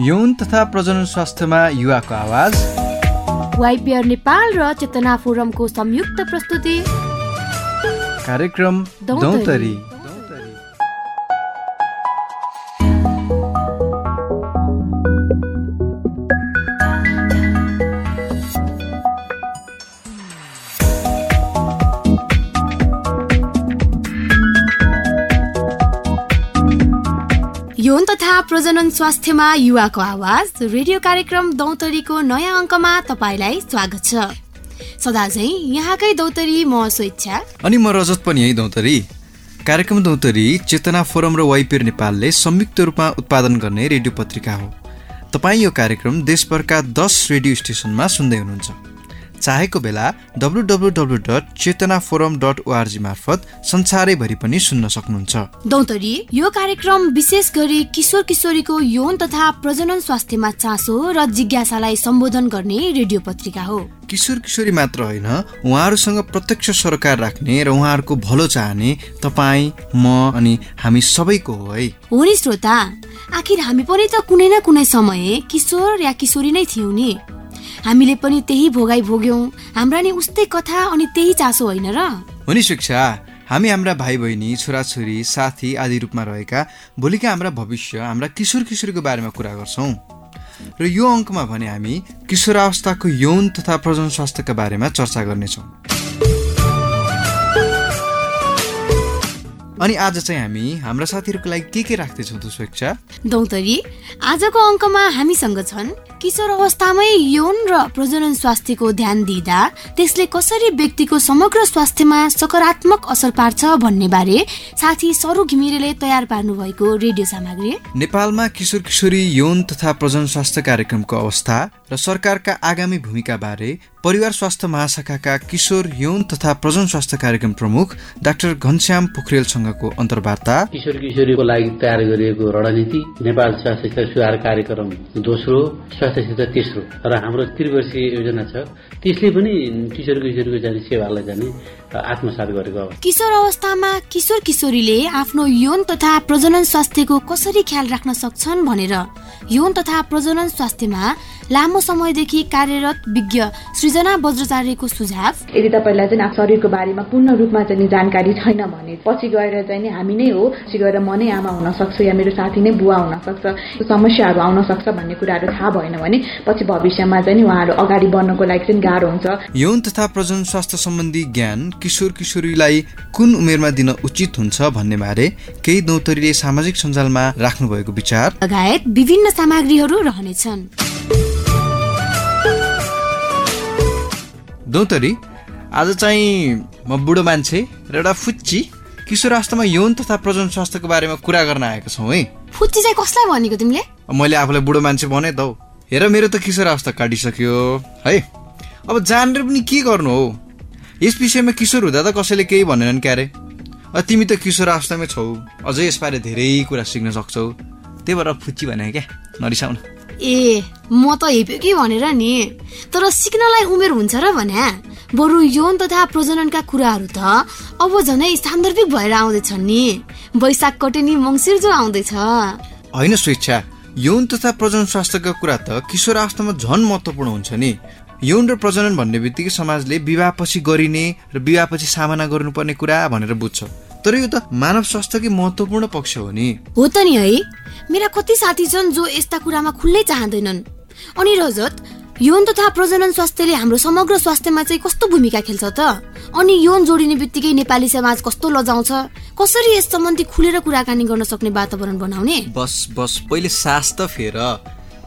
यौन तथा प्रजनन स्वास्थ्यमा युवाको आवाज। वाइपिआर नेपाल र चेतना फोरमको संयुक्त प्रस्तुति। कार्यक्रम दौतरी। प्रजनन स्वास्थ्यमा युवाको आवाज रेडियो कार्यक्रम दौतरीको नयाँ अङ्कमा तपाईँलाई स्वागत छ। सदा झै यहाँकै दौतरी म स्वेच्छा। अनि म रजत पनि यही दौतरी। कार्यक्रम दौतरी चेतना फोरम र वाइपिर नेपालले संयुक्त रूपमा उत्पादन गर्ने रेडियो पत्रिका हो। तपाईँ यो कार्यक्रम देशभरका दस रेडियो स्टेसनमा सुन्दै हुनुहुन्छ। चाहेको बेला W W W dot Chetana forum dot ORG मार्फत संसारैभरि पनि सुन्न सक्नुहुन्छ। दौतरी यो कार्यक्रम विशेष गरी किशोर किशोरीको यौन तथा प्रजनन स्वास्थ्यमा चासो र जिज्ञासालाई सम्बोधन गर्ने रेडियो पत्रिका हो। किशोर किशोरी मात्र होइन उहाँहरूसँग प्रत्यक्ष सरकार राख्ने र उहाँहरूको भलो चाहने तपाईँ म अनि हामी सबैको हो है। हो नि श्रोता आखिर हामी पनि त कुनै न कुनै समय किशोर या किशोरी नै थियौँ नि। हामीले पनि त्यही भोगाई भोग्यौँ। हाम्रा नि उस्तै कथा अनि त्यही चासो होइन र? हो नि शिक्षा हामी हाम्रा भाइ बहिनी छोराछोरी साथी आदि रूपमा रहेका भोलिका हाम्रा भविष्य हाम्रा किशोर किशोरीको बारेमा कुरा गर्छौँ। र यो अङ्कमा भने हामी किशोरावस्थाको यौन तथा प्रजन स्वास्थ्यका बारेमा चर्चा गर्नेछौँ। अनि आज चाहिँ हामी हाम्रा साथीहरूको लागि के के राख्दैछौँ त स्वेच्छा दौतरी आजको अङ्कमा हामीसँग छन् किशोर अवस्थामै यौन र प्रजनन स्वास्थ्यको ध्यान दिँदा त्यसले कसरी व्यक्तिको समग्र स्वास्थ्यमा सकारात्मक असर पार्छ भन्ने बारे साथी सरु घिमिरेले तयार पार्नु भएको रेडियो सामग्री। नेपालमा किशोर किशोरी यौन तथा प्रजनन स्वास्थ्य कार्यक्रमको अवस्था र सरकारका आगामी भूमिका बारे परिवार स्वास्थ्य महाशाखाका किशोर यौन तथा प्रजन स्वास्थ्य कार्यक्रम प्रमुख डाक्टर घनश्याम पोखरेलसँगको अन्तर्वार्ता। किशोर किशोरीको लागि तयार गरिएको रणनीति नेपाल स्वास्थ्य सुधार कार्यक्रम दोस्रो स्वास्थ्य क्षेत्र तेस्रो। र हाम्रो त्रिवर्षीय योजना छ। त्यसले पनि किशोर किशोरीको जाने सेवालाई जाने आत्मसात गरेको किशोर अवस्थामा किशोर किशोरीले आफ्नो यौन तथा प्रजनन स्वास्थ्यको कसरी ख्याल राख्न सक्छन् भनेर यौन तथा प्रजनन स्वास्थ्यमा लामो समयदेखि कार्यरत विज्ञ सृजना वज्राचार्यको सुझाव। यदि तपाईँलाई चाहिँ शरीरको बारेमा पूर्ण रूपमा चाहिँ जानकारी छैन भने पछि गएर चाहिँ हामी नै हो पछि गएर म नै आमा हुन सक्छु या मेरो साथी नै बुवा हुन सक्छ समस्याहरू आउन सक्छ भन्ने कुराहरू थाहा भएन भने पछि भविष्यमा चाहिँ उहाँहरू अगाडि बढ्नको लागि चाहिँ गाह्रो हुन्छ। यौन तथा प्रजन स्वास्थ्य सम्बन्धी ज्ञान किशोर किशोरीलाई कुन उमेरमा दिन उचित हुन्छ भन्ने बारे केही दौतरीले सामाजिक सञ्जालमा राख्नु भएको विचार। लगायत विभिन्न सामग्रीहरू रहनेछन्। दौतरी आज चाहिँ म बुढो मान्छे र एउटा फुच्ची किशोरावस्थामा यौन तथा प्रजन स्वास्थ्यको बारेमा कुरा गर्न आएको छौँ है। फुच्ची चाहिँ कसलाई भनेको तिमीले? मैले आफूलाई बुढो मान्छे भने त हेर मेरो त किशोर अवस्था काटिसक्यो है। अब जानेर पनि के गर्नु हो? यस विषयमा किशोर हुँदा त कसैले केही भनेनन् क्यारे। तिमी त किशोर अवस्थामै छौ। अझै यसबारे धेरै कुरा सिक्न सक्छौ। त्यही भएर फुच्ची भने क्या। नरिसाउन। ए म त हेप्यो कि भनेर नि? तर सिक्नलाई उमेर हुन्छ र भने? बरु यौन तथा प्रजननका कुराहरू त अब झनै सान्दर्भिक भएर आउँदैछन् नि। वैशाख कटे नि मङ्सिर जो आउँदैछ। होइन स्वेच्छा यौन तथा प्रजनन स्वास्थ्यका कुरा त किशोर अवस्थामा झन् महत्वपूर्ण हुन्छ नि। यौन र प्रजनन भन्ने बित्तिकै समाजले विवाहपछि गरिने र विवाहपछि सामना गर्नुपर्ने कुरा भनेर बुझ्छ। तर यो त मानव स्वास्थ्यकै महत्वपूर्ण पक्ष हो नि। हो त नि है। मेरा कति साथी छन् जो यस्ता कुरामा खुल्लै चाहँदैनन्। अनि रजत यौन तथा प्रजनन स्वास्थ्यले हाम्रो समग्र स्वास्थ्यमा चाहिँ कस्तो भूमिका खेल्छ त? अनि यौन जोडिने बित्तिकै नेपाली समाज कस्तो लजाउँछ? कसरी यस सम्बन्धी खुलेर कुराकानी गर्न सक्ने वातावरण बनाउने? बस बस पहिले सास त फेर।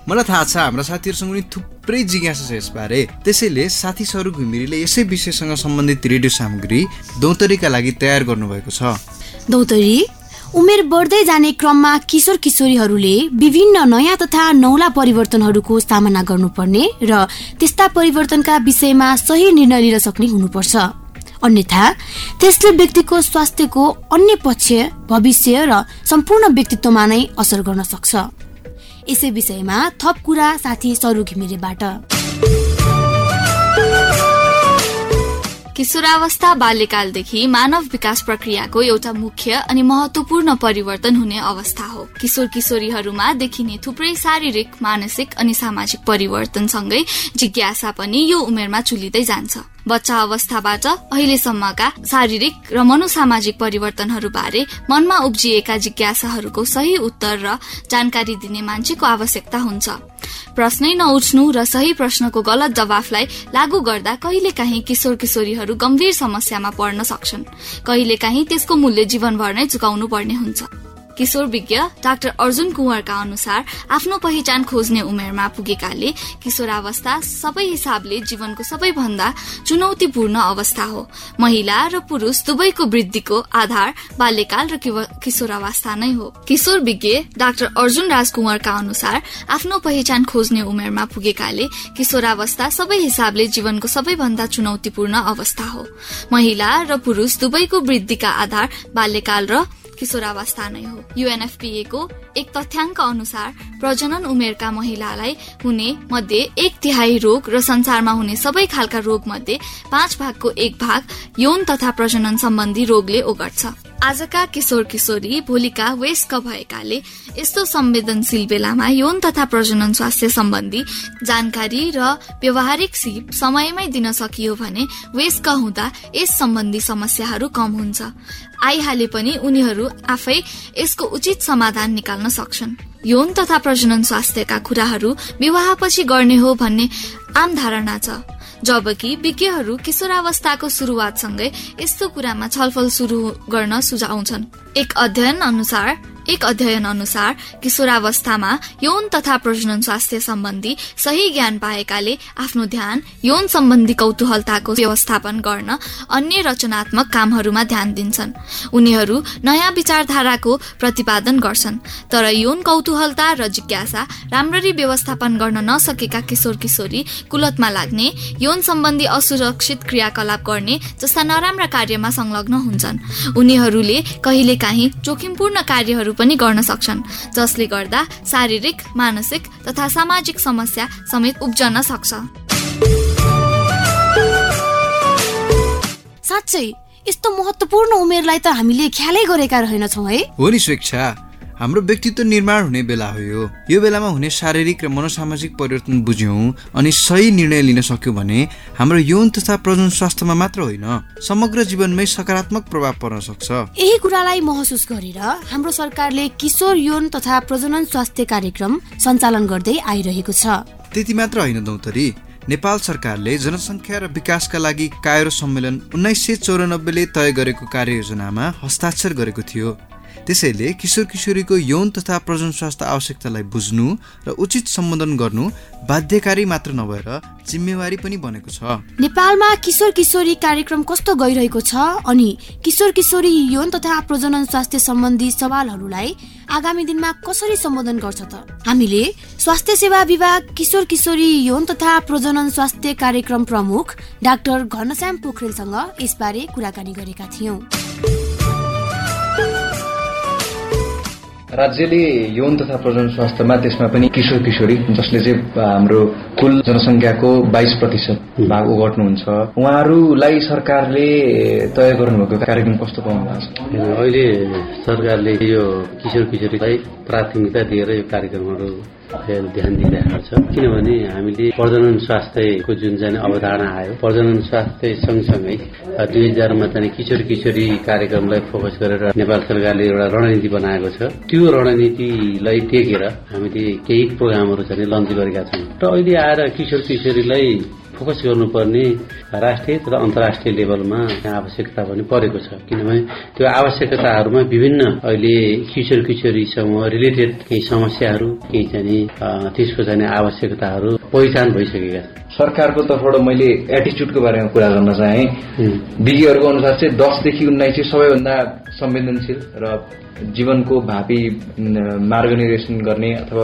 मलाई थाहा छ हाम्रा साथीहरूसँग पनि थुप्रै जिज्ञासा छ यसबारे। त्यसैले साथी सरू घिमिरेले यसै विषयसँग सम्बन्धित रेडियो सामग्री दौतरीका लागि तयार गर्नुभएको छ। दौतरी उमेर बढ्दै जाने क्रममा किशोर किशोरीहरूले विभिन्न नयाँ तथा नौला परिवर्तनहरूको सामना गर्नुपर्ने र त्यस्ता परिवर्तनका विषयमा सही निर्णय लिन सक्ने हुनुपर्छ। अन्यथा त्यसले व्यक्तिको स्वास्थ्यको अन्य पक्ष भविष्य र सम्पूर्ण व्यक्तित्वमा नै असर गर्न सक्छ। यसै विषयमा थप कुरा साथी सरु घिमिरेबाट। किशोरावस्था बाल्यकालदेखि मानव विकास प्रक्रियाको एउटा मुख्य अनि महत्वपूर्ण परिवर्तन हुने अवस्था हो। किशोर किशोरीहरूमा देखिने थुप्रै शारीरिक मानसिक अनि सामाजिक परिवर्तनसँगै जिज्ञासा पनि यो उमेरमा चुलिँदै जान्छ। बच्चा अवस्थाबाट अहिलेसम्मका शारीरिक र मनोसामाजिक परिवर्तनहरू बारे मनमा उब्जिएका जिज्ञासाहरूको सही उत्तर र जानकारी दिने मान्छेको आवश्यकता हुन्छ। प्रश्नै नउठ्नु र सही प्रश्नको गलत जवाफलाई लागू गर्दा कहिलेकाहीँ किशोर किशोरीहरू गम्भीर समस्यामा पर्न सक्छन्। कहिलेकाहीँ त्यसको मूल्य जीवनभर नै चुकाउनु पर्ने हुन्छ। किशोर विज्ञ डाक्टर अर्जुन कुँवरका अनुसार आफ्नो पहिचान खोज्ने उमेरमा पुगेकाले किशोरावस्था सबै हिसाबले जीवनको सबैभन्दा चुनौतीपूर्ण अवस्था हो। महिला र पुरूष दुवैको वृद्धिको आधार बाल्यकाल र किशोरावस्था नै हो। किशोर विज्ञ डाक्टर अर्जुन राज कुँवरका अनुसार आफ्नो पहिचान खोज्ने उमेरमा पुगेकाले किशोरावस्था सबै हिसाबले जीवनको सबैभन्दा चुनौतीपूर्ण अवस्था हो। महिला र पुरूष दुवैको वृद्धिका आधार बाल्यकाल र किशोरावस्था नै हो। युएनएफपिएको एक तथ्याङ्क अनुसार प्रजनन उमेरका महिलालाई हुने मध्ये एक तिहाई रोग र संसारमा हुने सबै खालका रोग मध्ये पाँच भागको एक भाग यौन तथा प्रजनन सम्बन्धी रोगले ओगट्छ। आजका किशोर किशोरी भोलिका वयस्क भएकाले यस्तो संवेदनशील बेलामा यौन तथा प्रजनन स्वास्थ्य सम्बन्धी जानकारी र व्यवहारिक सिप समयमै दिन सकियो भने वयस्क हुँदा यस सम्बन्धी समस्याहरू कम हुन्छ। आइहाले पनि उनीहरू आफै यसको उचित समाधान निकाल्न सक्छन्। यौन तथा प्रजनन स्वास्थ्यका कुराहरू विवाहपछि गर्ने हो भन्ने आम धारणा छ। जबकि विज्ञहरू किशोरावस्थाको शुरूआतसँगै यस्तो कुरामा छलफल शुरू गर्न सुझाउँछन्। एक अध्ययन अनुसार एक अध्ययन अनुसार किशोरावस्थामा यौन तथा प्रजनन स्वास्थ्य सम्बन्धी सही ज्ञान पाएकाले आफ्नो ध्यान यौन सम्बन्धी कौतूहलताको व्यवस्थापन गर्न अन्य रचनात्मक कामहरूमा ध्यान दिन्छन्। उनीहरू नयाँ विचारधाराको प्रतिपादन गर्छन् तर यौन कौतूहलता र जिज्ञासा राम्ररी व्यवस्थापन गर्न नसकेका किशोर किशोरी कुलतमा लाग्ने यौन सम्बन्धी असुरक्षित क्रियाकलाप गर्ने जस्ता नराम्रा कार्यमा संलग्न हुन्छन्। उनीहरूले कहिलेकाहीँ जोखिमपूर्ण कार्यहरू पनि गर्न सक्छन् जसले गर्दा शारीरिक मानसिक तथा सामाजिक समस्या समेत उब्जन सक्छ। साँच्चै यस्तो महत्वपूर्ण उमेरलाई त हामीले ख्यालै गरेका रहेनछौँ है। हो नि स्वेच्छा हाम्रो व्यक्तित्व निर्माण हुने बेला हो। यो यो बेलामा हुने शारीरिक र मनोसामाजिक परिवर्तन बुझ्यौँ अनि सही निर्णय लिन सक्यौँ भने हाम्रो यौन तथा प्रजन स्वास्थ्यमा मात्र होइन समग्र जीवनमै सकारात्मक प्रभाव पर्न सक्छ। यही कुरालाई महसुस गरेर हाम्रो सरकारले किशोर यौन तथा प्रजनन स्वास्थ्य कार्यक्रम सञ्चालन गर्दै आइरहेको छ। त्यति मात्र होइन दौतरी नेपाल सरकारले जनसङ्ख्या र विकासका लागि कायरो सम्मेलन उन्नाइस सय चौरानब्बेले तय गरेको कार्ययोजनामा हस्ताक्षर गरेको थियो। त्यसैले किशोर किशोरीको यौन तथा प्रजन स्वास्थ्य आवश्यकतालाई बुझ्नु र उचित सम्बोधन गर्नु बाध्यकारी मात्र नभएर जिम्मेवारी पनि बनेको छ। नेपालमा किशोर किशोरी कार्यक्रम कस्तो गइरहेको छ अनि किशोर किशोरी यौन तथा प्रजनन स्वास्थ्य सम्बन्धी सवालहरूलाई आगामी दिनमा कसरी सम्बोधन गर्छ त? हामीले स्वास्थ्य सेवा विभाग किशोर किशोरी यौन तथा प्रजनन स्वास्थ्य कार्यक्रम प्रमुख डाक्टर घनश्याम पोखरेलसँग यसबारे कुराकानी गरेका थियौँ। राज्यले यौन तथा प्रजन स्वास्थ्यमा त्यसमा पनि किशोर किशोरी जसले चाहिँ हाम्रो कुल जनसङ्ख्याको बाइस प्रतिशत भाग ओगट्नुहुन्छ। उहाँहरूलाई सरकारले तय गर्नुभएको कार्यक्रम कस्तो पाउनु भएको छ? अहिले सरकारले यो किशोर किशोरीलाई प्राथमिकता दिएर यो कार्यक्रमहरू ध्यान दिइरहेको छ। किनभने हामीले प्रजनन स्वास्थ्यको जुन चाहिँ अवधारणा आयो प्रजनन स्वास्थ्य सँगसँगै दुई हजारमा चाहिँ किशोर किशोरी कार्यक्रमलाई फोकस गरेर नेपाल सरकारले एउटा रणनीति बनाएको छ। त्यो रणनीतिलाई टेकेर हामीले केही प्रोग्रामहरू चाहिँ लन्च गरेका छौँ। र अहिले आएर किशोर किशोरीलाई फोकस गर्नुपर्ने राष्ट्रिय तथा अन्तर्राष्ट्रिय लेभलमा आवश्यकता पनि परेको छ। किनभने त्यो आवश्यकताहरूमा विभिन्न अहिले किशोर किशोरीसँग रिलेटेड केही समस्याहरू केही चाहिँ त्यसको चाहिँ आवश्यकताहरू पहिचान भइसकेका छन्। सरकारको तर्फबाट मैले एटिच्युडको बारेमा कुरा गर्न चाहे। विज्ञहरूको अनुसार चाहिँ दसदेखि उन्नाइस चाहिँ सबैभन्दा संवेदनशील र जीवनको भावी मार्ग निर्देशन गर्ने अथवा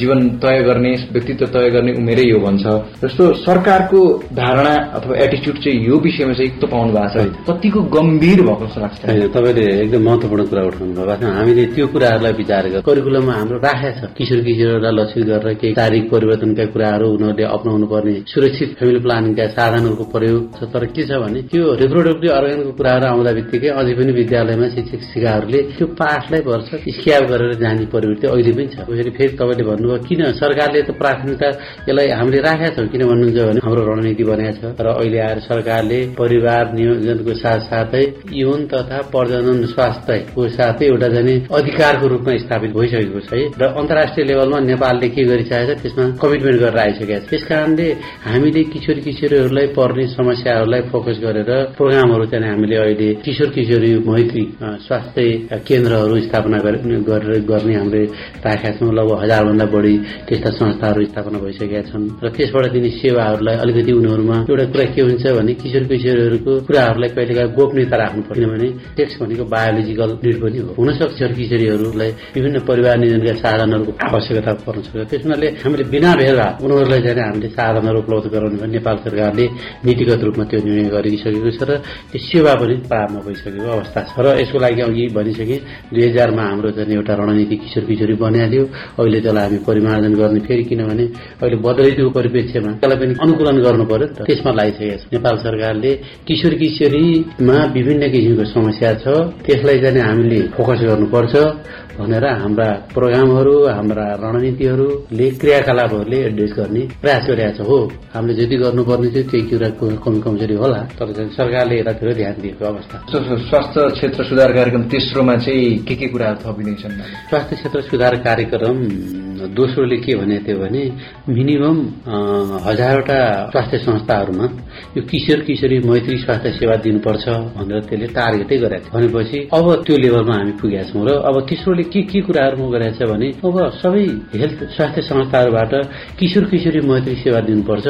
जीवन तय गर्ने व्यक्तित्व तय गर्ने उमेरै यो भन्छ। जस्तो सरकारको धारणा अथवा एटिच्युड चाहिँ यो विषयमा चाहिँ त पाउनु भएको छ कतिको गम्भीर भएको जस्तो लाग्छ। तपाईँले एकदम महत्वपूर्ण कुरा उठाउनु भएको छ। हामीले त्यो कुराहरूलाई विचार गरेर करिकुलममा हाम्रो राखेको छ। किशोर किशोरलाई लक्षित गरेर केही तारिक परिवर्तनका कुराहरू उनीहरूले अप्नाउनु पर्ने सुरक्षित फ्यामिली प्लानिङका साधनहरूको प्रयोग छ। तर के छ भने त्यो रिप्रोडक्टिभ अर्गनको कुराहरू आउँदा बित्तिकै अझै पनि विद्यालयमा शिक्षक शिक्षिकाहरूले त्यो पाठलाई वर्ष स्क्याब गरेर जाने प्रवृत्ति अहिले पनि छ। फेरि तपाईँले भन्नुभयो किन सरकारले त प्राथमिकता यसलाई हामीले राखेका छौँ? किन भन्नुहुन्छ भने हाम्रो रणनीति बनाएको छ। र अहिले आएर सरकारले परिवार नियोजनको साथसाथै यौन तथा प्रजनन स्वास्थ्यको साथै एउटा जाने अधिकारको रूपमा स्थापित भइसकेको छ है। र अन्तर्राष्ट्रिय लेभलमा नेपालले के गरिसकेको छ त्यसमा कमिटमेन्ट गरेर आइसकेको छ। त्यस कारणले हामीले किशोर किशोरीहरूलाई पर्ने समस्याहरूलाई फोकस गरेर प्रोग्रामहरू चाहिँ हामीले अहिले किशोर किशोरी मैत्री स्वास्थ्य केन्द्रहरू स्थापना गरेर गर्ने हामीले राखेका छौँ लगभग हजारभन्दा बढी त्यस्ता संस्थाहरू स्थापना भइसकेका छन्। र त्यसबाट दिने सेवाहरूलाई अलिकति उनीहरूमा एउटा कुरा के हुन्छ भने किशोर किशोरीहरूको कुराहरूलाई कहिलेकाहीँ गोपनीयता राख्नु पर्ने भने सेक्स भनेको बायोलोजिकल निड पनि हो। हुनसक्छ किशोरीहरूलाई विभिन्न परिवार नियोजनका साधनहरूको आवश्यकता पर्न सक्छ। त्यस हुनाले हामीले बिना भेदभाव उनीहरूलाई चाहिँ हामीले साधनहरू उपलब्ध गराउने भने नेपाल सरकारले नीतिगत रूपमा त्यो निर्णय गरिसकेको छ र त्यो सेवा पनि प्रारम्भ भइसकेको अवस्था छ। र यसको लागि अघि भनिसके दुई हजारमा हाम्रो चाहिँ एउटा रणनीति किशोर किशोरी बनाइदियो अहिले त्यसलाई हामी परिमार्जन गर्ने फेरि किनभने अहिले बदलिदिएको परिप्रेक्ष्यमा त्यसलाई पनि अनुकूलन गर्नु पर्यो नि त। त्यसमा लागिसकेको छ। नेपाल सरकारले किशोर किशोरीमा विभिन्न किसिमको समस्या छ। त्यसलाई चाहिँ हामीले फोकस गर्नुपर्छ। भनेर हाम्रा प्रोग्रामहरू हाम्रा रणनीतिहरूले क्रियाकलापहरूले एड्रेस गर्ने प्रयास गरिरहेको छ। हो हामीले जति गर्नुपर्ने थियो त्यही कुराको कमी कमजोरी होला तर सरकारले यतातिर ध्यान दिएको अवस्था। स्वास्थ्य क्षेत्र सुधार कार्यक्रम तेस्रोमा चाहिँ के के कुराहरू थपिँदैछन्? स्वास्थ्य क्षेत्र सुधार कार्यक्रम दोस्रोले के भने थियो भने मिनिमम हजारवटा स्वास्थ्य संस्थाहरूमा यो किशोर किशोरी मैत्री स्वास्थ्य सेवा दिनुपर्छ भनेर त्यसले टार्गेटै गरेको थियो। भनेपछि अब त्यो लेभलमा हामी पुगेका छौँ र अब तेस्रोले के के कुराहरूमा गरेको छ भने अब सबै हेल्थ स्वास्थ्य संस्थाहरूबाट किशोर किशोरी मैत्री सेवा दिनुपर्छ।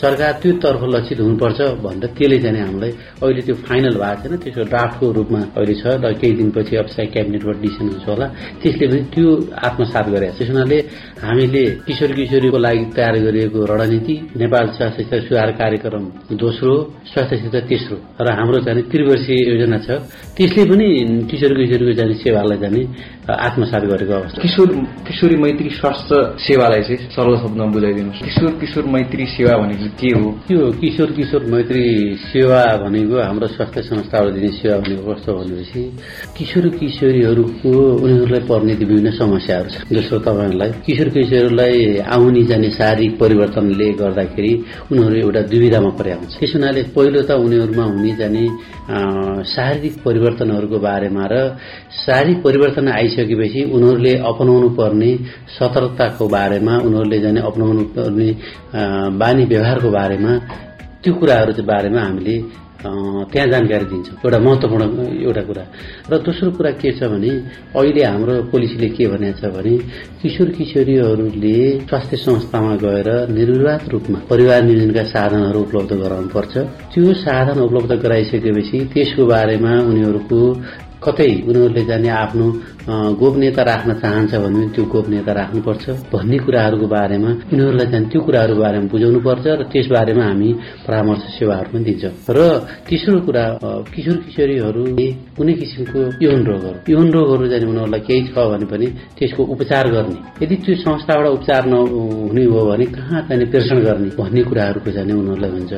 सरकार त्यो तर्फ लक्षित हुनुपर्छ भनेर त्यसले चाहिँ हामीलाई अहिले त्यो फाइनल भएको छैन। त्यसको ड्राफ्टको रूपमा अहिले छ र केही दिनपछि अब सायद क्याबिनेटबाट डिसिसन हुन्छ होला। त्यसले पनि त्यो आत्मसात गरेको छ। हुनाले हामीले किशोर किशोरीको लागि तयार गरिएको रणनीति नेपाल स्वास्थ्य क्षेत्र सुधार कार्यक्रम दोस्रो स्वास्थ्य क्षेत्र तेस्रो र हाम्रो चाहिँ त्रिवर्षीय योजना छ। त्यसले पनि किशोर किशोरीको जाने सेवालाई जाने आत्मसात गरेको अवस्था। किशोर किशोरी मैत्री स्वास्थ्य सेवालाई चाहिँ सरल शब्दमा बुझाइदिनुहोस्। किशोर किशोर मैत्री सेवा भनेको के हो त्यो किशोर किशोर मैत्री सेवा भनेको हाम्रो स्वास्थ्य संस्थाबाट दिने सेवा भनेको कस्तो भनेपछि किशोर किशोरीहरूको उनीहरूलाई पर्ने विभिन्न समस्याहरू छ जस्तो तपाईँहरूलाई किशोर किशोरलाई आउने जाने शारीरिक परिवर्तनले गर्दाखेरि उनीहरू एउटा दुविधामा परे हुन्छ त्यस हुनाले पहिलो त उनीहरूमा हुने जाने शारीरिक परिवर्तनहरूको बारेमा र शारीरिक परिवर्तन आइसकेपछि उनीहरूले अपनाउनु पर्ने सतर्कताको बारेमा उनीहरूले जाने अपनाउनु पर्ने बानी व्यवहारको बारेमा त्यो कुराहरू बारेमा हामीले त्यहाँ जानकारी दिन्छौँ एउटा महत्वपूर्ण एउटा कुरा। र दोस्रो कुरा के छ भने अहिले हाम्रो पोलिसीले के भनेको छ भने किशोर किशोरीहरूले स्वास्थ्य संस्थामा गएर निर्विवाद रूपमा परिवार नियोजनका साधनहरू उपलब्ध गराउनुपर्छ। त्यो साधन उपलब्ध गराइसकेपछि त्यसको बारेमा उनीहरूको कतै उनीहरूले जाने आफ्नो गोपनीयता राख्न चाहन्छ भने त्यो गोपनीयता राख्नुपर्छ। भन्ने कुराहरूको बारेमा उनीहरूलाई चाहिँ त्यो कुराहरूको बारेमा बुझाउनु पर्छ र त्यस बारेमा हामी परामर्श सेवाहरू पनि दिन्छौँ। र तेस्रो कुरा किशोर किशोरीहरूले कुनै किसिमको यौन रोगहरू यौन रोगहरू जाने उनीहरूलाई केही छ भने पनि त्यसको उपचार गर्ने। यदि त्यो संस्थाबाट उपचार नहुने हो भने कहाँ चाहिँ प्रेषण गर्ने भन्ने कुराहरूको जाने उनीहरूलाई हुन्छ।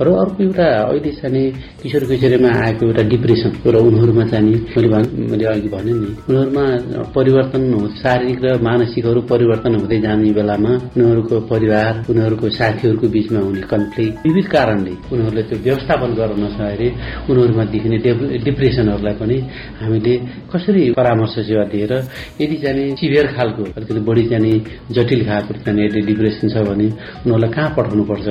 र अर्को एउटा अहिले चाहिँ किशोर किशोरीमा आएको एउटा डिप्रेसन र उनीहरूमा चाहिँ मैले मैले अघि भने नि उनीहरूमा परिवर्तन शारीरिक र मानसिकहरू परिवर्तन हुँदै जाने बेलामा उनीहरूको परिवार उनीहरूको साथीहरूको बीचमा हुने कन्फ्लिक्ट विविध कारणले उनीहरूले त्यो व्यवस्थापन गर्न नसकेर उनीहरूमा देखिने डिप्रेसनहरूलाई पनि हामीले कसरी परामर्श सेवा दिएर यदि जाने सिभियर खालको अलिकति बढी जाने जटिल खालको जाने डिप्रेसन छ भने उनीहरूलाई कहाँ पठाउनुपर्छ?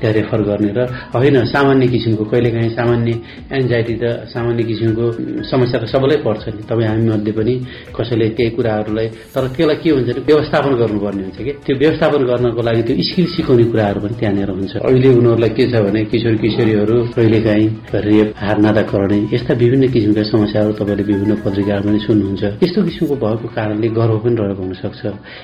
त्यहाँ रेफर गर्ने र होइन सामान्य किसिमको कहिलेकाहीँ सामान्य एन्जाइटी र सामान्य किसिमको समस्या त सबैलाई पर्छ नि। तपाईँ हामी मध्ये पनि पनि कसैले त्यही कुराहरूलाई तर त्यसलाई के हुन्छ भने व्यवस्थापन गर्नुपर्ने हुन्छ कि? त्यो व्यवस्थापन गर्नको लागि त्यो स्किल सिकाउने कुराहरू पनि त्यहाँनिर हुन्छ। अहिले उनीहरूलाई के छ भने किशोर किशोरीहरू कहिलेकाहीँ रेप हारनादा गर्ने यस्ता विभिन्न किसिमका समस्याहरू तपाईँले विभिन्न पत्रिकाहरू पनि सुन्नुहुन्छ। यस्तो किसिमको भएको कारणले गर्व पनि रहेको हुनसक्छ।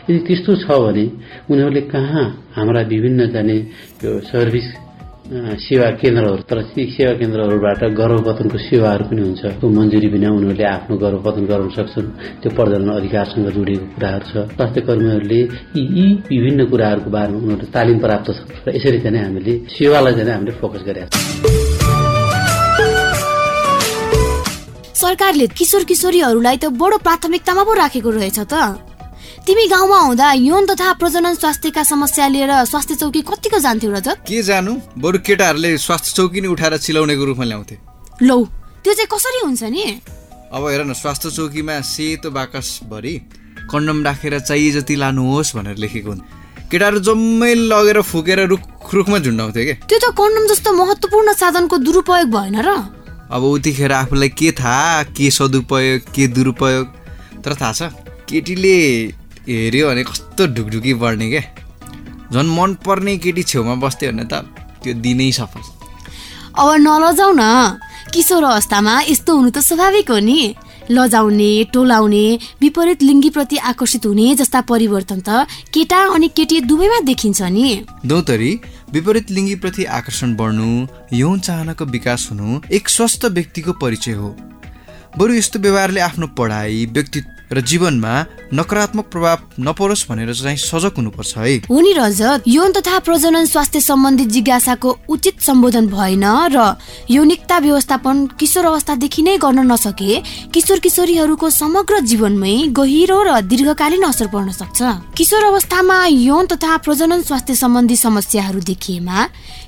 यदि त्यस्तो छ भने उनीहरूले कहाँ हाम्रा विभिन्न जाने त्यो सर्भिस सेवा केन्द्रहरू तर ती सेवा केन्द्रहरूबाट गर्भपतनको सेवाहरू पनि हुन्छ। त्यो मन्जुरी बिना उनीहरूले आफ्नो गर्भपतन गराउन सक्छन्। त्यो प्रजनन अधिकारसँग जोडिएको कुराहरू छ। स्वास्थ्य कर्मीहरूले यी यी विभिन्न कुराहरूको बारेमा उनीहरूले तालिम प्राप्त छ र यसरी चाहिँ हामीले सेवालाई चाहिँ हामीले फोकस गरेका छौँ। सरकारले किशोर किशोरीहरूलाई त बडो प्राथमिकतामा पो राखेको रहेछ त। तिमी गाउँमा हुँदा यौन तथा प्रजनन स्वास्थ्यका समस्या लिएर स्वास्थ्य चौकी कतिको जान्थ्यौ र के जानु? बरु केटाहरूले स्वास्थ्य चौकी नै उठाएर चिलाउनेको रूपमा ल्याउँथे। लौ त्यो चाहिँ कसरी हुन्छ नि? अब हेर न स्वास्थ्य चौकीमा सेतो बाकसभरि कन्डम राखेर चाहिए जति लानुहोस् भनेर लेखेको हुन्छ केटाहरू जम्मै लगेर फुकेर रुख रुखमा झुन्डाउँथे के? त्यो त कन्डम जस्तो महत्वपूर्ण साधनको दुरुपयोग भएन र। अब उतिखेर आफूलाई के थाहा के सदुपयोग के दुरुपयोग? तर थाहा छ केटीले हेऱ्यो भने कस्तो ढुकढुकी बढ्ने क्या झन् मनपर्ने केटी छेउमा बस्थ्यो भने त त्यो दिनै सफल। अब नलजाउ न। किशोर अवस्थामा यस्तो हुनु त स्वाभाविक हो नि। लजाउने टोलाउने विपरीत लिङ्गीप्रति आकर्षित हुने जस्ता परिवर्तन त केटा अनि केटी दुवैमा देखिन्छ नि। दौतरी विपरीत लिङ्गीप्रति आकर्षण बढ्नु यौन चाहनाको विकास हुनु एक स्वस्थ व्यक्तिको परिचय हो। बरु यस्तो व्यवहारले आफ्नो पढाइ व्यक्तित्व र जीवनमा नकारात्मक प्रभाव नपरोस् भनेर चाहिँ सजग हुनुपर्छ है। हो नि रजत यौन तथा प्रजनन स्वास्थ्य सम्बन्धी जिज्ञासाको उचित सम्बोधन भएन र यौनिकता व्यवस्थापन किशोर अवस्थादेखि नै गर्न नसके किशोर किशोरीहरूको समग्र जीवनमै गहिरो र दीर्घकालीन असर पर्न सक्छ। किशोर अवस्थामा यौन तथा प्रजनन स्वास्थ्य सम्बन्धी समस्याहरू देखिएमा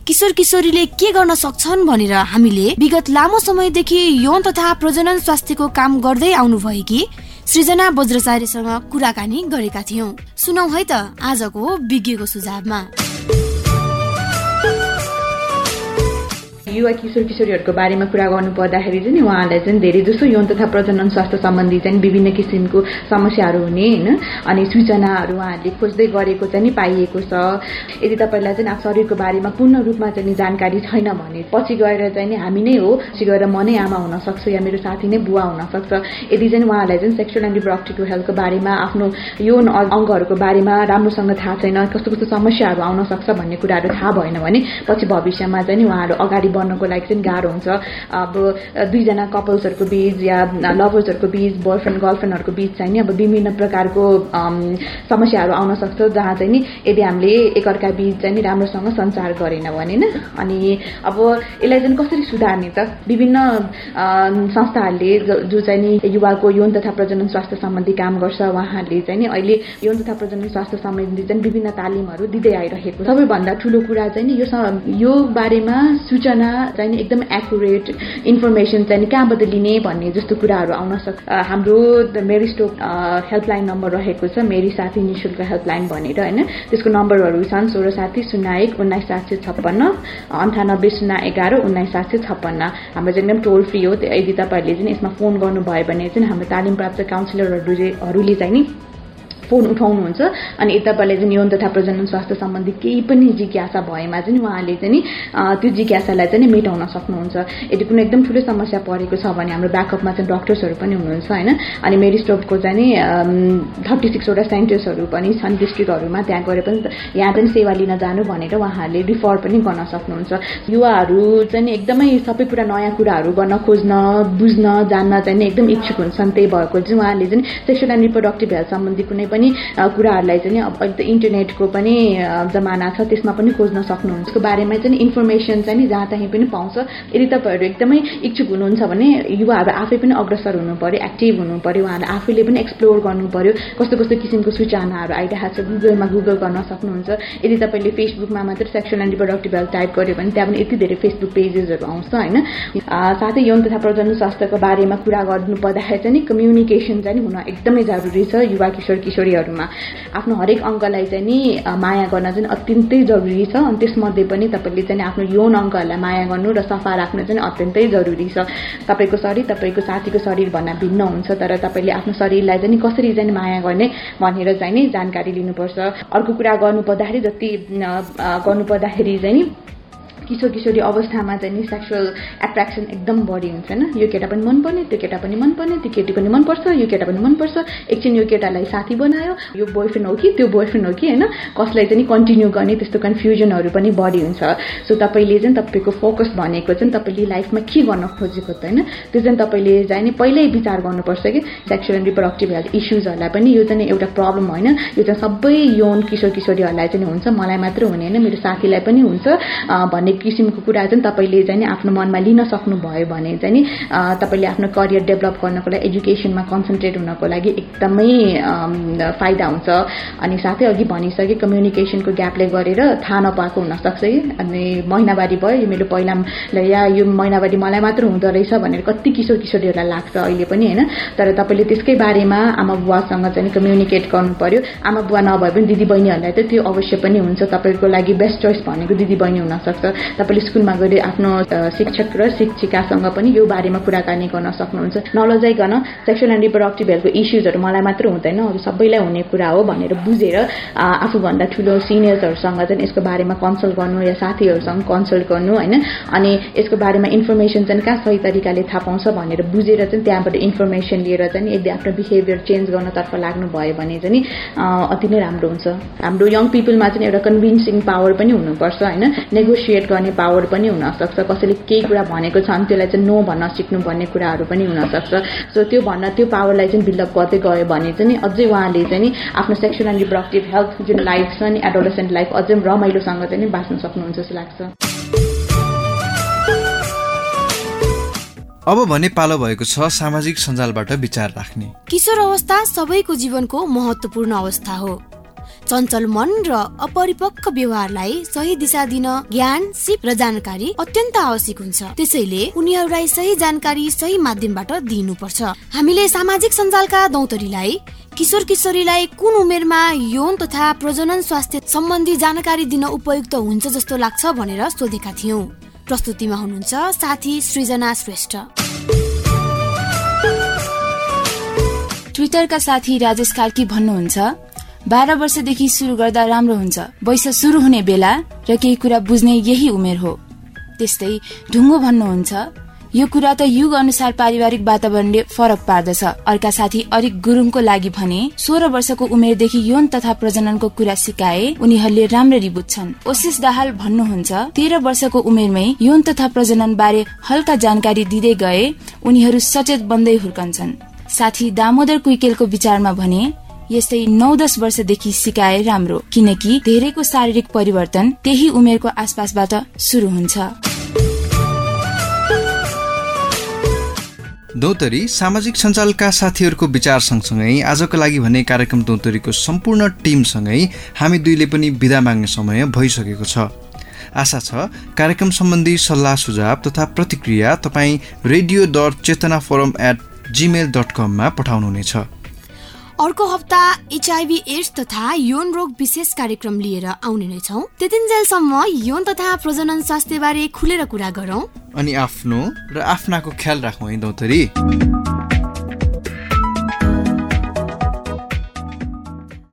किशोर किशोरीले के गर्न सक्छन् भनेर हामीले विगत लामो समयदेखि यौन तथा प्रजनन स्वास्थ्यको काम गर्दै आउनु भएकी सृजना बज्रचार्यसँग कुराकानी गरेका थियौँ। सुनौ है त आजको विज्ञको सुझावमा। युवा किशोर किशोरीहरूको बारेमा कुरा गर्नु पर्दाखेरि चाहिँ उहाँहरूलाई चाहिँ धेरै जसो यौन तथा प्रजनन स्वास्थ्य सम्बन्धी चाहिँ विभिन्न किसिमको समस्याहरू हुने होइन? अनि सूचनाहरू उहाँहरूले खोज्दै गरेको चाहिँ पाइएको छ। यदि तपाईँलाई चाहिँ शरीरको बारेमा पूर्ण रूपमा चाहिँ जानकारी छैन भने पछि गएर चाहिँ हामी नै हो। पछि गएर म नै आमा हुन सक्छु या मेरो साथी नै बुवा हुन सक्छ यदि चाहिँ उहाँहरूलाई चाहिँ सेक्सुअल एन्ड रिप्रोडक्टिभ हेल्थको बारेमा आफ्नो यौन अङ्गहरूको बारेमा राम्रोसँग थाहा छैन कस्तो कस्तो समस्याहरू आउन सक्छ भन्ने कुराहरू थाहा भएन भने पछि भविष्यमा चाहिँ उहाँहरू अगाडि बढ्नको लागि चाहिँ गाह्रो हुन्छ। अब दुईजना कपल्सहरूको बिच या लभर्सहरूको बिच बोयफ्रेन्ड गर्लफ्रेन्डहरूको बिच चाहिँ नि अब विभिन्न प्रकारको समस्याहरू आउन सक्छ जहाँ चाहिँ नि यदि हामीले एकअर्का बिच चाहिँ नि राम्रोसँग सञ्चार गरेन भने अनि अब यसलाई चाहिँ कसरी सुधार्ने त? विभिन्न संस्थाहरूले जो चाहिँ नि युवाको यौन तथा प्रजनन स्वास्थ्य सम्बन्धी काम गर्छ उहाँहरूले चाहिँ नि अहिले यौन तथा प्रजनन स्वास्थ्य सम्बन्धी चाहिँ विभिन्न तालिमहरू दिँदै आइरहेको सबैभन्दा ठुलो कुरा चाहिँ नि यो यो बारेमा सूचना चाहिँ एकदम एकुरेट इन्फर्मेसन चाहिँ कहाँबाट लिने भन्ने जस्तो कुराहरू आउन सक्छ। हाम्रो मेरी स्टोक हेल्पलाइन नम्बर रहेको छ मेरी साथी निशुल्क हेल्पलाइन भनेर होइन? त्यसको नम्बरहरू छन् सोह्र साथी शून्य एक उन्नाइस सात सय छप्पन्न अन्ठानब्बे शून्य एघार उन्नाइस सात सय छप्पन्न। हाम्रो चाहिँ एकदम टोल फ्री हो। यदि तपाईँहरूले चाहिँ यसमा फोन गर्नुभयो भने चाहिँ हाम्रो तालिम प्राप्त काउन्सिलरहरूले चाहिँ नि फोन उठाउनुहुन्छ। अनि तपाईँले चाहिँ यौन तथा प्रजनन स्वास्थ्य सम्बन्धी केही पनि जिज्ञासा भएमा चाहिँ उहाँले चाहिँ त्यो जिज्ञासालाई चाहिँ मेटाउन सक्नुहुन्छ। यदि कुनै एकदम ठुलो समस्या परेको छ भने हाम्रो ब्याकअपमा चाहिँ डक्टर्सहरू पनि हुनुहुन्छ होइन? अनि मेरी स्टोपको चाहिँ थर्टी सिक्सवटा सेन्टर्सहरू पनि छन् डिस्ट्रिक्टहरूमा त्यहाँ गएर पनि यहाँ चाहिँ सेवा लिन जानु भनेर उहाँहरूले रिफर पनि गर्न सक्नुहुन्छ। युवाहरू चाहिँ एकदमै सबै कुरा नयाँ कुराहरू गर्न खोज्न बुझ्न जान्न चाहिँ एकदम इच्छुक हुन्छन्। त्यही भएको चाहिँ उहाँले चाहिँ सेक्सुअल एन्ड रिप्रोडक्टिभ हेल्थ सम्बन्धी कुनै पनि कुराहरूलाई चाहिँ अब अहिले त इन्टरनेटको पनि जमाना छ त्यसमा पनि खोज्न सक्नुहुन्छ। त्यसको बारेमा चाहिँ इन्फर्मेसन चाहिँ जहाँ तहीँ पनि पाउँछ। यदि तपाईँहरू एकदमै इच्छुक हुनुहुन्छ भने युवाहरू आफै पनि अग्रसर हुनु पर्यो एक्टिभ हुनु पर्यो उहाँहरूले आफैले पनि एक्सप्लोर गर्नु पर्यो कस्तो कस्तो किसिमको सूचनाहरू आइरहेको छ गुगलमा गुगल गर्न सक्नुहुन्छ। यदि तपाईँले फेसबुकमा मात्र sexual and reproductive health type गर्यो भने त्यहाँ पनि यति धेरै फेसबुक पेजेसहरू आउँछ होइन? साथै यौन तथा प्रजन स्वास्थ्यको बारेमा कुरा गर्नु पर्दाखेरि चाहिँ कम्युनिकेसन चाहिँ हुन एकदमै जरुरी छ। युवा किशोर किशोरी किशोरीहरूमा आफ्नो हरेक अङ्गलाई चाहिँ नि माया गर्न चाहिँ अत्यन्तै जरुरी छ। अनि त्यसमध्ये पनि तपाईँले चाहिँ आफ्नो यौन अङ्गहरूलाई माया गर्नु र सफा राख्नु चाहिँ अत्यन्तै जरुरी छ। तपाईँको शरीर तपाईँको साथीको शरीर भन्दा भिन्न हुन्छ तर तपाईँले आफ्नो शरीरलाई चाहिँ कसरी चाहिँ माया गर्ने भनेर चाहिँ नि जानकारी लिनुपर्छ। अर्को कुरा गर्नुपर्दाखेरि जति गर्नुपर्दाखेरि चाहिँ नि किशोर किशोरी अवस्थामा चाहिँ नि सेक्सुअल एट्र्याक्सन एकदम बढी हुन्छ होइन? यो केटा पनि मनपर्ने त्यो केटा पनि मनपर्ने त्यो केटी पनि मनपर्छ यो केटा पनि मनपर्छ। एकछिन यो केटालाई साथी बनायो यो बोयफ्रेन्ड हो कि त्यो बोयफ्रेन्ड हो कि होइन? कसलाई चाहिँ कन्टिन्यू गर्ने त्यस्तो कन्फ्युजनहरू पनि बढी हुन्छ। सो तपाईँले चाहिँ तपाईँको फोकस भनेको चाहिँ तपाईँले लाइफमा के गर्न खोजेको त होइन? त्यो चाहिँ तपाईँले चाहिँ नि पहिल्यै विचार गर्नुपर्छ कि सेक्सुअल एन्ड रिप्रोडक्टिभ हेल्थ इस्युजहरूलाई पनि यो चाहिँ एउटा प्रब्लम होइन। यो चाहिँ सबै यौन किशोर किशोरीहरूलाई चाहिँ हुन्छ। मलाई मात्र हुने होइन मेरो साथीलाई पनि हुन्छ भन्ने किसिमको कुरा चाहिँ तपाईँले चाहिँ आफ्नो मनमा लिन सक्नुभयो भने चाहिँ नि तपाईँले आफ्नो करियर डेभलप गर्नको लागि एजुकेसनमा कन्सन्ट्रेट हुनको लागि एकदमै फाइदा हुन्छ। अनि साथै अघि भनिसके कम्युनिकेसनको ग्यापले गरेर थाहा नपाएको हुनसक्छ है। अनि महिनावारी भयो यो मेरो पहिला या यो महिनावारी मलाई मात्र हुँदो रहेछ भनेर कति किशोर किशोरीहरूलाई लाग्छ अहिले पनि होइन? तर तपाईँले त्यसकै बारेमा आमा बुवासँग चाहिँ कम्युनिकेट गर्नु पर्यो आमा बुवा नभए पनि दिदी बहिनीहरूलाई त त्यो अवश्य पनि हुन्छ। तपाईँको लागि बेस्ट चोइस भनेको दिदी बहिनी हुनसक्छ। तपाईँले स्कुलमा गएर आफ्नो शिक्षक र शिक्षिकासँग पनि यो बारेमा कुराकानी गर्न सक्नुहुन्छ। नलजाइकन सेक्सुअल एन्ड रिप्रोडक्टिभ हेल्थको इस्युजहरू मलाई मात्र हुँदैन अरू सबैलाई हुने कुरा हो भनेर बुझेर आफूभन्दा ठुलो सिनियर्सहरूसँग चाहिँ यसको बारेमा कन्सल्ट गर्नु या साथीहरूसँग कन्सल्ट गर्नु होइन? अनि यसको बारेमा इन्फर्मेसन चाहिँ कहाँ सही तरिकाले थाहा पाउँछ भनेर बुझेर चाहिँ त्यहाँबाट इन्फर्मेसन लिएर चाहिँ यदि आफ्नो बिहेभियर चेन्ज गर्नतर्फ लाग्नु भयो भने चाहिँ अति नै राम्रो हुन्छ। हाम्रो यङ पिपलमा चाहिँ एउटा कन्भिन्सिङ पावर पनि हुनुपर्छ होइन? नेगोसिएट गर्ने पावर पनि हुनसक्छ कसैले केही कुरा भनेको छ भने त्यसलाई चाहिँ नो भन्न सिक्नु भन्ने कुराहरू पनि हुनसक्छ सो त्यो भन्न त्यो पावरलाई चाहिँ बिल्डअप गर्दै गयो भने चाहिँ अझै उहाँले चाहिँ नि आफ्नो सेक्सुअल एन्ड रिप्रोडक्टिभ हेल्थ जुन लाइफ छ नि एडोलेसेन्ट लाइफ अझै रमाइलोसँग चाहिँ नि बाँच्न सक्नुहुन्छ जस्तो लाग्छ। अब भने पालो भएको छ सामाजिक सञ्जालबाट विचार राख्ने। किशोर अवस्था सबैको जीवनको महत्वपूर्ण अवस्था हो। चञ्चल मन र अपरिपक्व व्यवहारलाई सही दिशा दिन ज्ञान सिप र जानकारी अत्यन्त आवश्यक हुन्छ। त्यसैले उनीहरूलाई सही जानकारी सही माध्यमबाट दिनुपर्छ। हामीले सामाजिक सञ्जालका दौतरीलाई किशोर किशोरीलाई कुन उमेरमा यौन तथा प्रजनन स्वास्थ्य सम्बन्धी जानकारी दिन उपयुक्त हुन्छ जस्तो लाग्छ भनेर सोधेका थियौँ। प्रस्तुतिमा हुनुहुन्छ साथी सृजना श्रेष्ठ। ट्विटरका साथी राजेश कार्की भन्नुहुन्छ बाह्र वर्षदेखि सुरु गर्दा राम्रो हुन्छ। वैश सुरु हुने बेला र केही कुरा बुझ्ने यही उमेर हो। त्यस्तै ढुङ्गो भन्नुहुन्छ यो कुरा त युग अनुसार पारिवारिक वातावरणले फरक पार्दछ। अर्का साथी अरिक गुरुङको लागि भने सोह्र वर्षको उमेरदेखि यौन तथा प्रजननको कुरा सिकाए उनीहरूले राम्ररी बुझ्छन्। ओसिस दाहाल भन्नुहुन्छ तेह्र वर्षको उमेरमै यौन तथा प्रजनन बारे हल्का जानकारी दिँदै गए उनीहरू सचेत बन्दै हुर्कन्छन्। साथी दामोदर कुइकेलको विचारमा भने यस्तै नौ दस वर्षदेखि सिकाए राम्रो किनकि धेरैको शारीरिक परिवर्तन त्यही उमेरको आसपासबाट सुरु हुन्छ। दौतरी सामाजिक सञ्जालका साथीहरूको विचार सँगसँगै आजको लागि भने कार्यक्रम दौतरीको सम्पूर्ण टिमसँगै हामी दुईले पनि विदा माग्ने समय भइसकेको छ। आशा छ कार्यक्रम सम्बन्धी सल्लाह सुझाव तथा प्रतिक्रिया तपाईँ radio dot Chetana forum at Gmail dot कममा पठाउनुहुनेछ। अर्को हप्ता एचआइभी एड्स तथा यौन रोग विशेष कार्यक्रम लिएर आउने नै छौँ। त्यतिन्जेलसम्म यौन तथा प्रजनन स्वास्थ्य बारे खुलेर कुरा गरौँ। अनि आफ्नो र आफ्नाको ख्याल राखौँ है दौतरी।